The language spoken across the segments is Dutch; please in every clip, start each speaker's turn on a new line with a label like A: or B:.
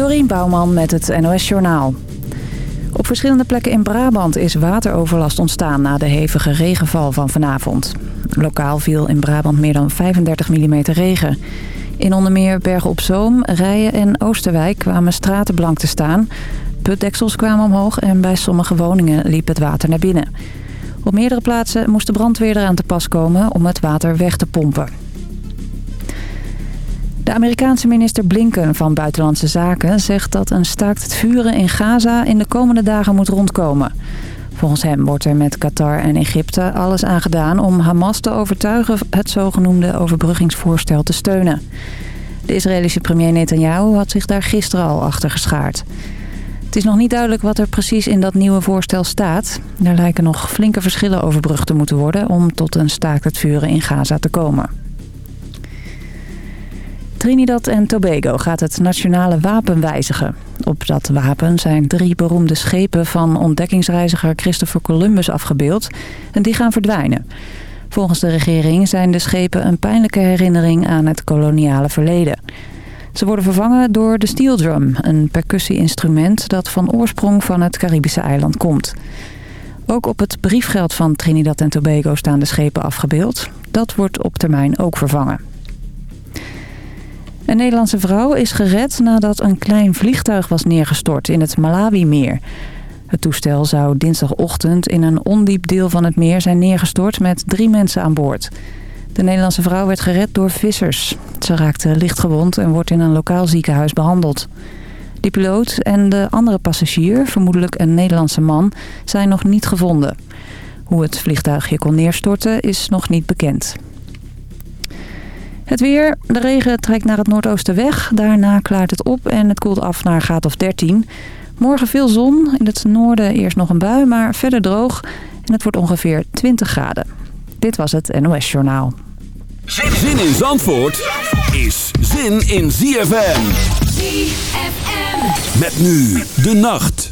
A: Dorien Bouwman met het NOS Journaal. Op verschillende plekken in Brabant is wateroverlast ontstaan na de hevige regenval van vanavond. Lokaal viel in Brabant meer dan 35 mm regen. In onder meer Bergen op Zoom, Rijen en Oosterwijk kwamen straten blank te staan. Putdeksels kwamen omhoog en bij sommige woningen liep het water naar binnen. Op meerdere plaatsen moest de brandweer eraan te pas komen om het water weg te pompen. De Amerikaanse minister Blinken van Buitenlandse Zaken zegt dat een staakt het vuren in Gaza in de komende dagen moet rondkomen. Volgens hem wordt er met Qatar en Egypte alles aan gedaan om Hamas te overtuigen het zogenoemde overbruggingsvoorstel te steunen. De Israëlische premier Netanyahu had zich daar gisteren al achter geschaard. Het is nog niet duidelijk wat er precies in dat nieuwe voorstel staat. Er lijken nog flinke verschillen overbrugd te moeten worden om tot een staakt het vuren in Gaza te komen. Trinidad en Tobago gaat het nationale wapen wijzigen. Op dat wapen zijn drie beroemde schepen van ontdekkingsreiziger Christopher Columbus afgebeeld. En die gaan verdwijnen. Volgens de regering zijn de schepen een pijnlijke herinnering aan het koloniale verleden. Ze worden vervangen door de steel drum, een percussie-instrument dat van oorsprong van het Caribische eiland komt. Ook op het briefgeld van Trinidad en Tobago staan de schepen afgebeeld. Dat wordt op termijn ook vervangen. Een Nederlandse vrouw is gered nadat een klein vliegtuig was neergestort in het Malawi-meer. Het toestel zou dinsdagochtend in een ondiep deel van het meer zijn neergestort met drie mensen aan boord. De Nederlandse vrouw werd gered door vissers. Ze raakte lichtgewond en wordt in een lokaal ziekenhuis behandeld. Die piloot en de andere passagier, vermoedelijk een Nederlandse man, zijn nog niet gevonden. Hoe het vliegtuigje kon neerstorten is nog niet bekend. Het weer. De regen trekt naar het noordoosten weg. Daarna klaart het op en het koelt af naar een graad of 13. Morgen veel zon. In het noorden eerst nog een bui, maar verder droog. En het wordt ongeveer 20 graden. Dit was het NOS Journaal.
B: Zin in Zandvoort is zin in ZFM.
C: ZFM.
B: Met nu de nacht.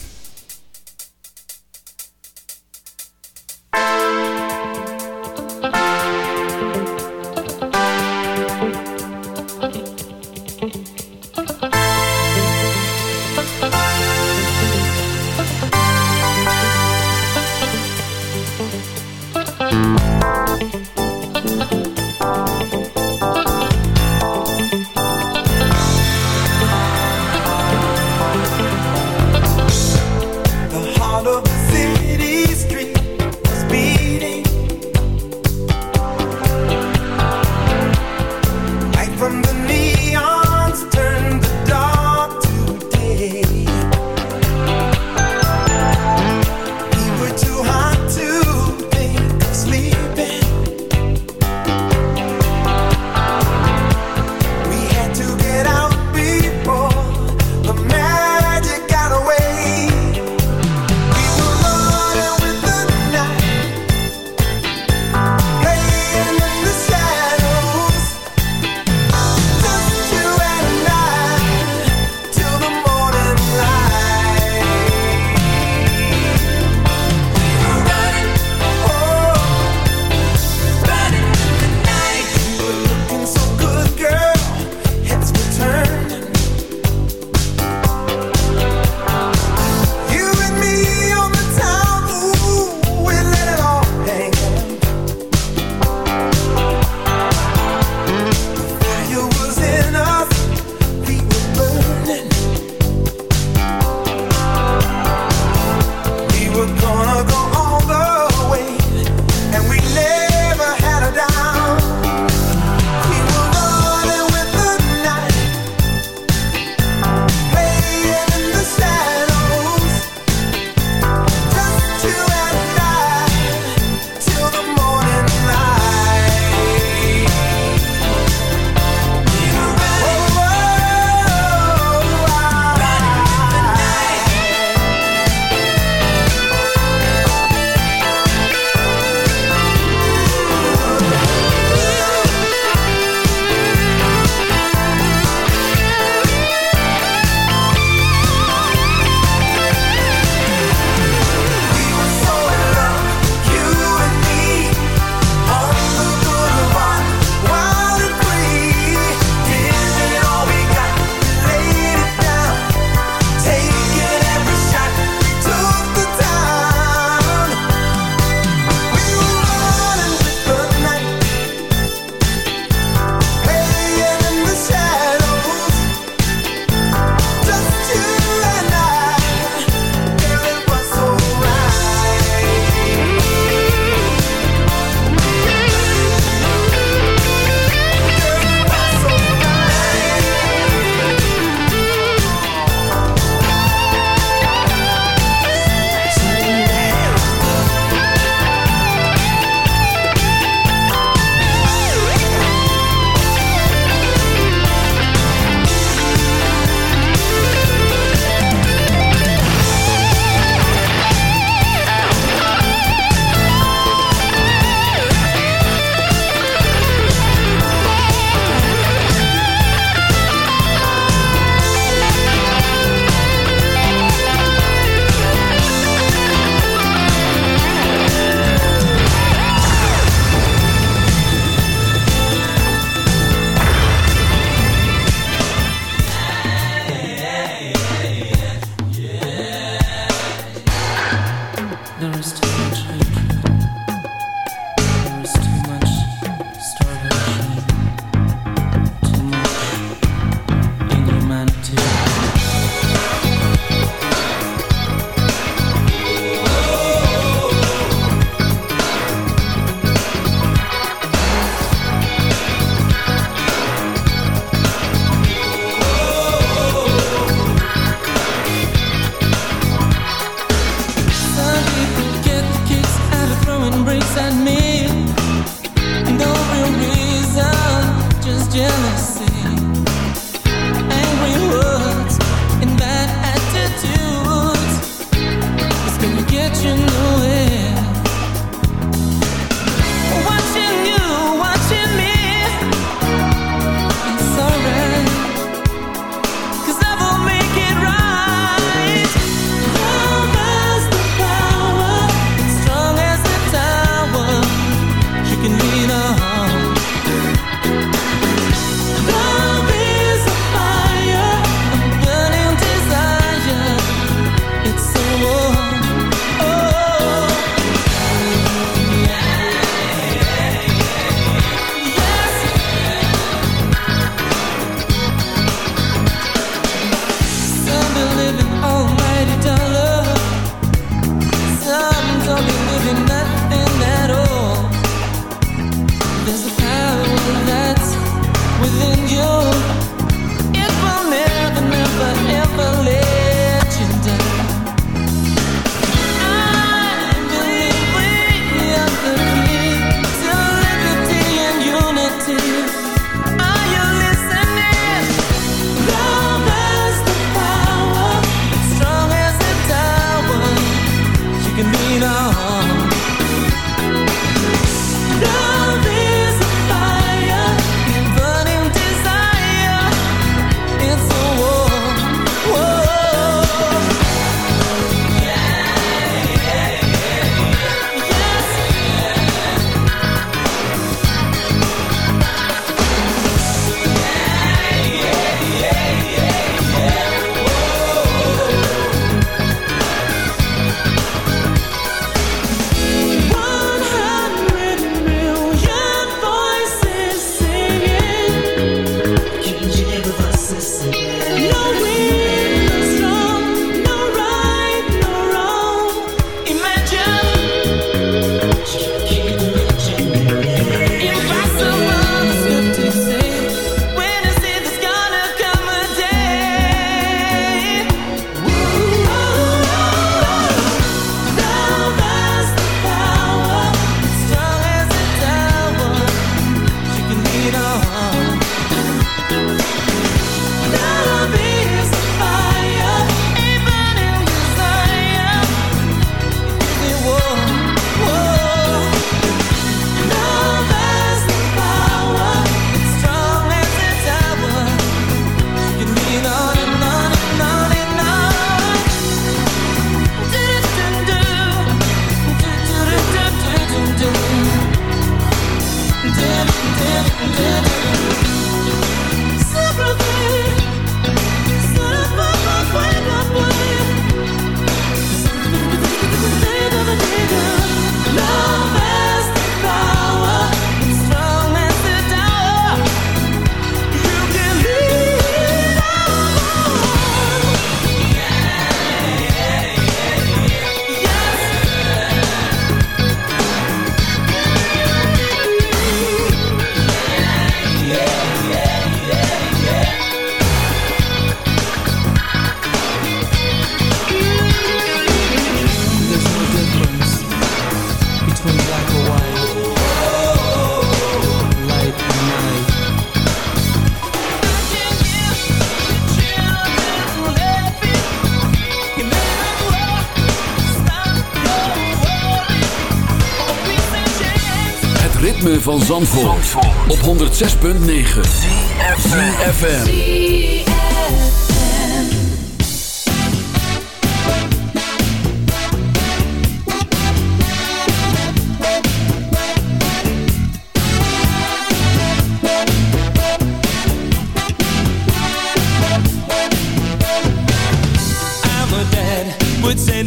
B: van Zandvoort, op 106.9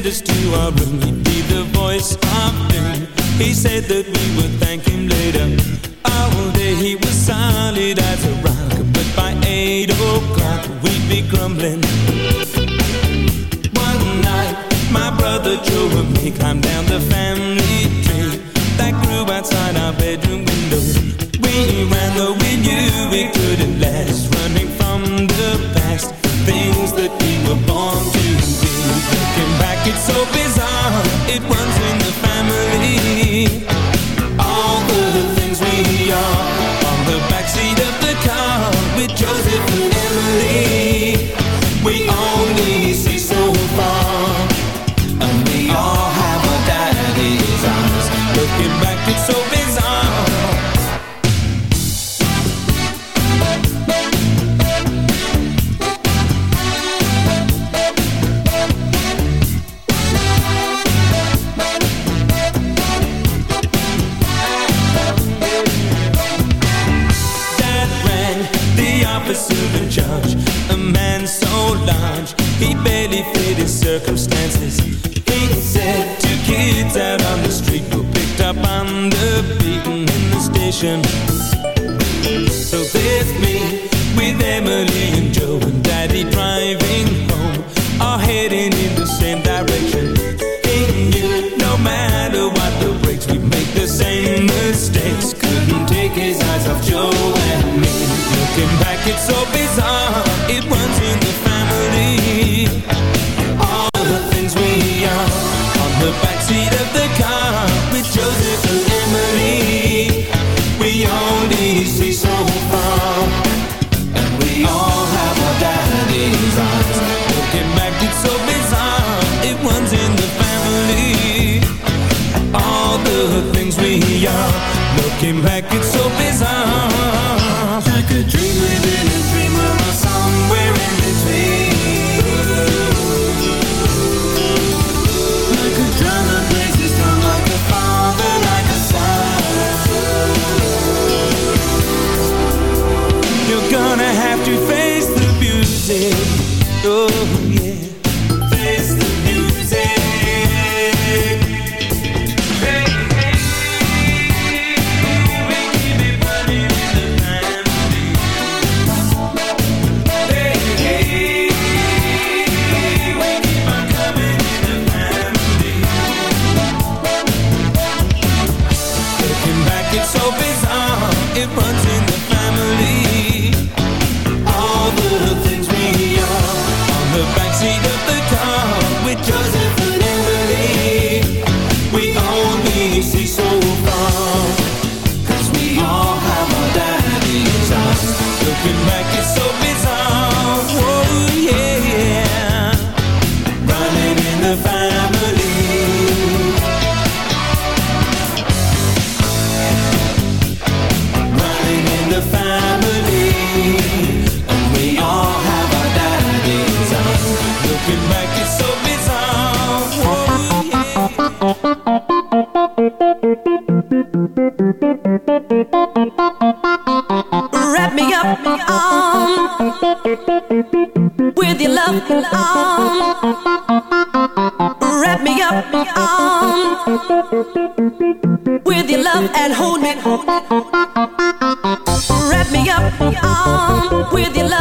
C: us to be the voice He said that we would thank later. All day he was solid as a rock But by 8 o'clock we'd be grumbling. One night my brother Joe and me climbed down the family Looking back, it's so bizarre. Like a dream a dream or somewhere in between. Like a drummer drum Like a father, like a son. You're gonna have to face the music. Oh. with
D: your love arm. Wrap me up arm with your love and hold me. Wrap me up arm with your love.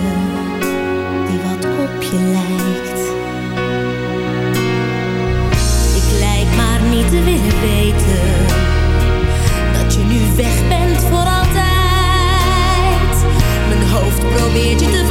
E: hoofd probeert je te